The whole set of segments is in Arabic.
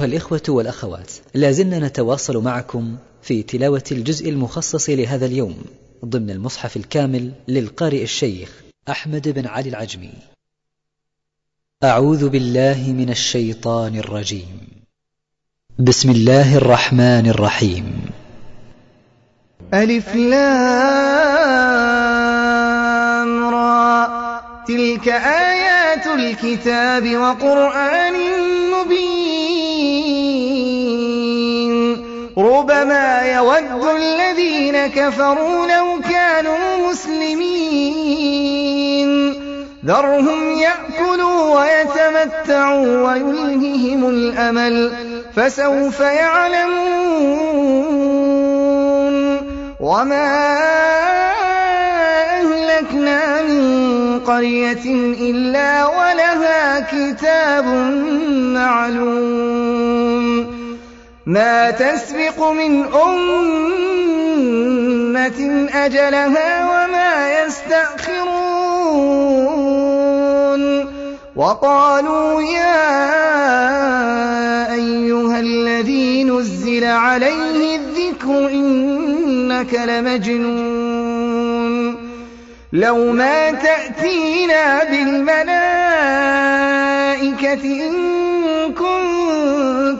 الإخوة والأخوات لا زلنا نتواصل معكم في تلاوة الجزء المخصص لهذا اليوم ضمن المصحف الكامل للقارئ الشيخ أحمد بن علي العجمي. أعوذ بالله من الشيطان الرجيم. بسم الله الرحمن الرحيم. ألف لام را تلك آيات الكتاب وقرآن وما يود الذين كفروا لو كانوا مسلمين. ذرهم يأكلوا ويتمتعوا ويلههم الأمل فسوف يعلمون. وما أهلكنا من قرية إلا ولها كتاب معلوم. ما تسبق من أمة أجلها وما يستأخرون وقالوا يا أيها الذي نزل عليه الذكر إنك لمجنون لو ما تأتينا بالملائكة إن كنت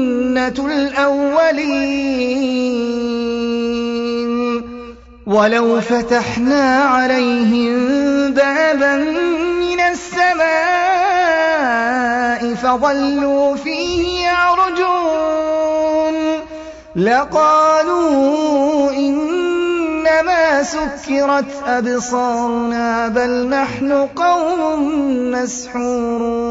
جنة الأولين. ولو فتحنا عليهم بابا من السماء فظلوا فيه يعرجون. لقالوا إنما سكرت أبصارنا بل نحن قوم مسحورون.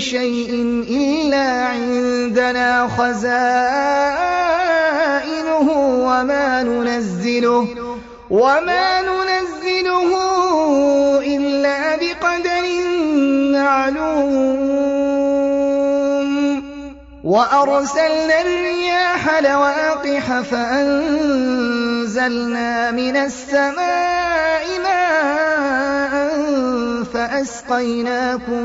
شيء إلا عندنا خزائنه وما ننزله وما ننزله إلا بقدر معلوم. وأرسلنا الرياح لواقح فأنزلنا من السماء ماء فأسقيناكم.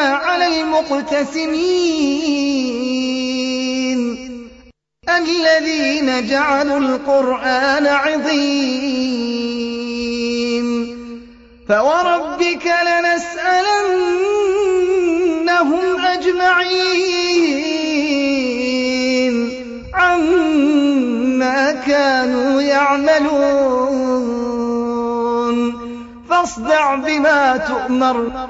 عَلَى الْمُقْتَسِمِينَ. الَّذِينَ جَعَلُوا الْقُرْآنَ عظيم. فَوَرَبِّكَ لَنَسْأَلَنَّهُمْ أَجْمَعِينَ عَمَّا كَانُوا يَعْمَلُونَ. فَاصْدَعْ بِمَا تُؤْمَرُ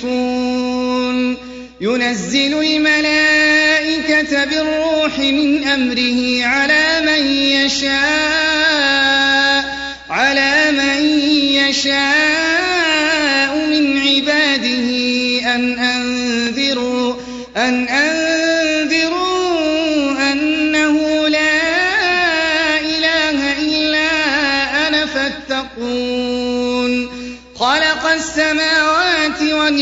يصفون ينزل الملائكة بالروح من أمره على من يشاء على من يشاء من عباده أن أنذروا أن أنذروا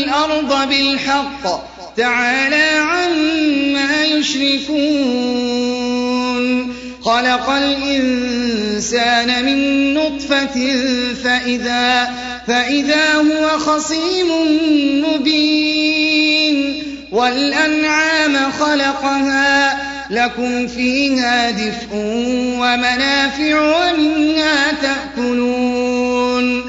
والأرض بالحق. تعالى عما يشركون. خلق الإنسان من نطفة فإذا, فإذا هو خصيم مبين. والأنعام خلقها لكم فيها دفء ومنافع ومنها تأكلون.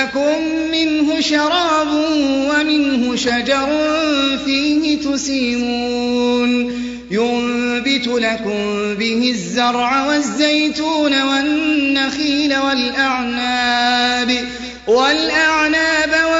لكم منه شراب ومنه شجر فيه تسيمون ينبت لكم به الزرع والزيتون والنخيل والأعناب والأعناب والأعناب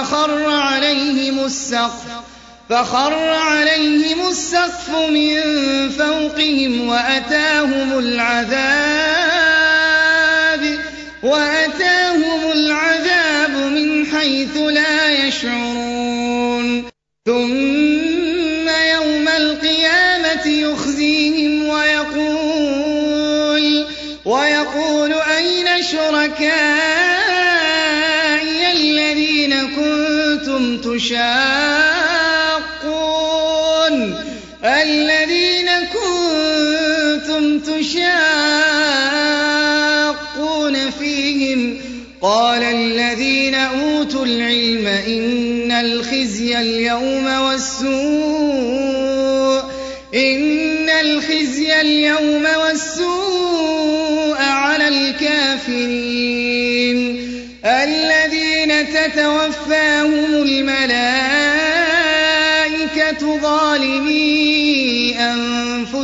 فخر عليهم السقف فخر عليهم السقف من فوقهم وأتاهم العذاب وأتاهم العذاب من حيث لا يشعرون. ثم تشاقون الذين كنتم تشاقون فيهم قال الذين أوتوا العلم إن الخزي اليوم والسوء إن الخزي اليوم والسوء على الكافرين الذين تتوفى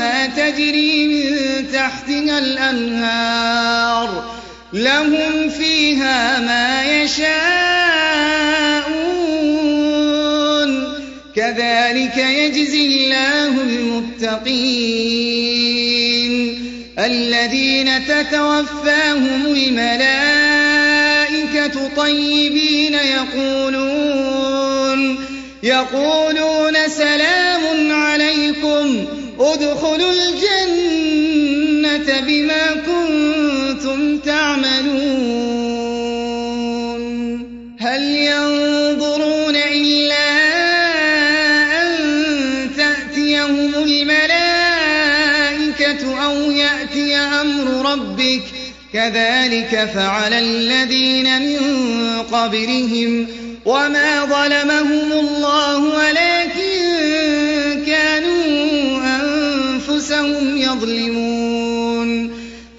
أنها تجري من تحتها الأنهار. لهم فيها ما يشاءون. كذلك يجزي الله المتقين. الذين تتوفاهم الملائكة طيبين يقولون يقولون سلام عليكم. ادخلوا الجنة بما كنتم تعملون. هل ينظرون إلا أن تأتيهم الملائكة أو يأتي أمر ربك؟ كذلك فعل الذين من قبلهم وما ظلمهم الله ولا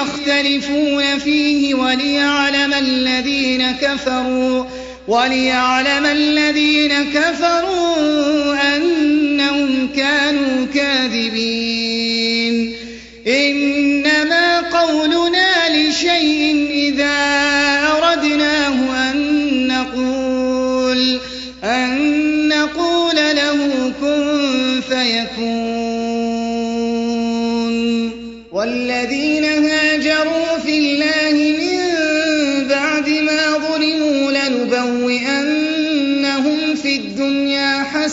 يختلفون فيه وليعلم الذين كفروا وليعلم الذين كفروا أنهم كانوا كاذبين. إنما قولنا لشيء إذا أردناه أن نقول أن نقول له كن فيكون. والذين هم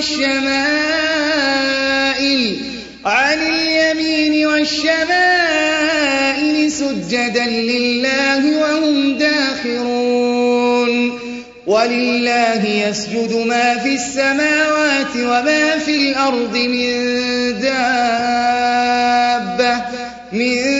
والشمائل عن اليمين والشمائل سجدا لله وهم داخرون ولله يسجد ما في السماوات وما في الأرض من دابة من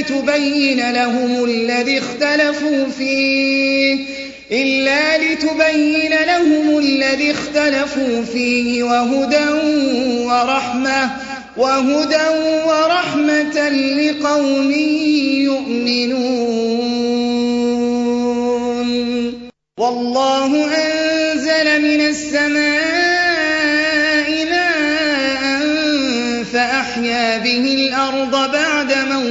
لتبين لهم الذي اختلفوا فيه إلا لتبين لهم الذي اختلفوا فيه وهدى ورحمة وهدى ورحمة لقوم يؤمنون. والله أنزل من السماء ماء فأحيا به الأرض بعد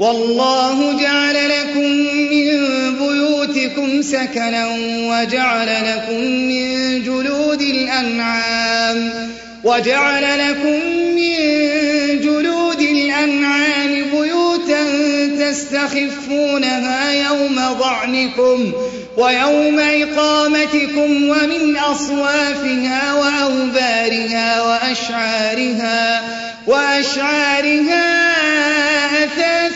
والله جعل لكم من بيوتكم سكنا وجعل لكم من جلود الأنعام وجعل لكم من جلود الأنعام بيوتا تستخفونها يوم ضعنكم ويوم إقامتكم ومن أصوافها وأوبارها وأشعارها وأشعارها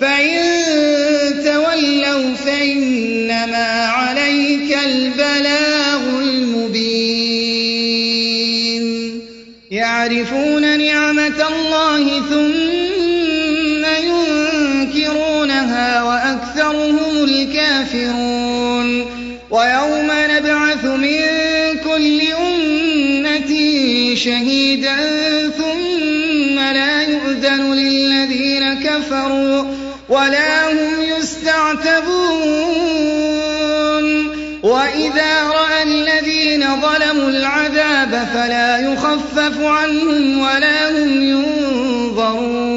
فإن تولوا فإنما عليك البلاغ المبين يعرفون ولا هم يستعتبون. وإذا رأى الذين ظلموا العذاب فلا يخفف عنهم ولا هم ينظرون.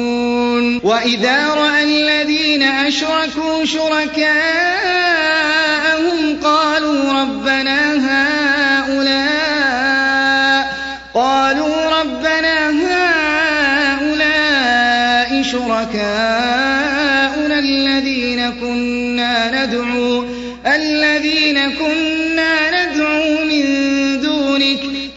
وإذا رأى الذين أشركوا شركاء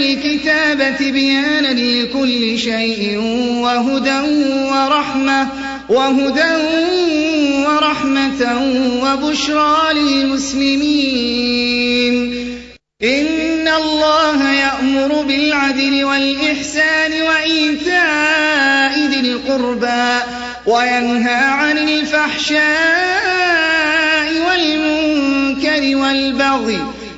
الكتابة بيانا لكل شيء وهدى ورحمة وهدى ورحمة وبشرى للمسلمين. إن الله يأمر بالعدل والإحسان وإيتاء ذي القربى وينهى عن الفحشاء والمنكر والبغي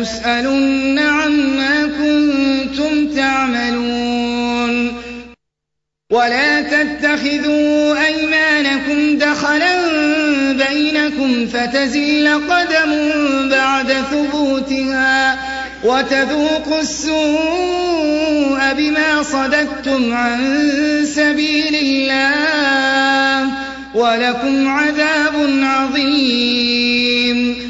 لَتُسْأَلُنَّ عَمَّا كُنتُمْ تَعْمَلُونَ. وَلَا تَتَّخِذُوا أَيْمَانَكُمْ دَخَلًا بَيْنَكُمْ فَتَزِلَّ قَدَمٌ بَعْدَ ثُبُوتِهَا وَتَذُوقُوا السُّوءَ بِمَا صَدَدتُّمْ عَن سَبِيلِ اللَّهِ وَلَكُمْ عَذَابٌ عَظِيمٌ.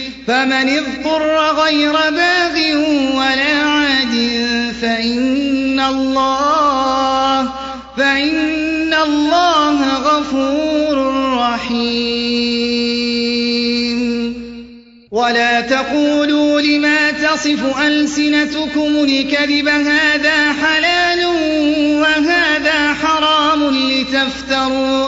فمن اضطر غير باغ ولا عاد فإن الله فإن الله غفور رحيم. ولا تقولوا لما تصف ألسنتكم الكذب هذا حلال وهذا حرام لتفتروا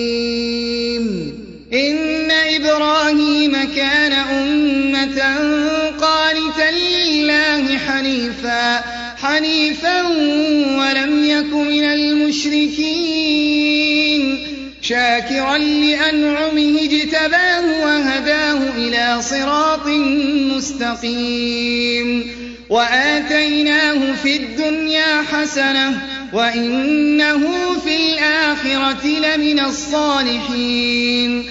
إن إبراهيم كان أمة قانتا لله حنيفا حنيفا ولم يك من المشركين. شاكرا لأنعمه اجتباه وهداه إلى صراط مستقيم. وآتيناه في الدنيا حسنة وإنه في الآخرة لمن الصالحين.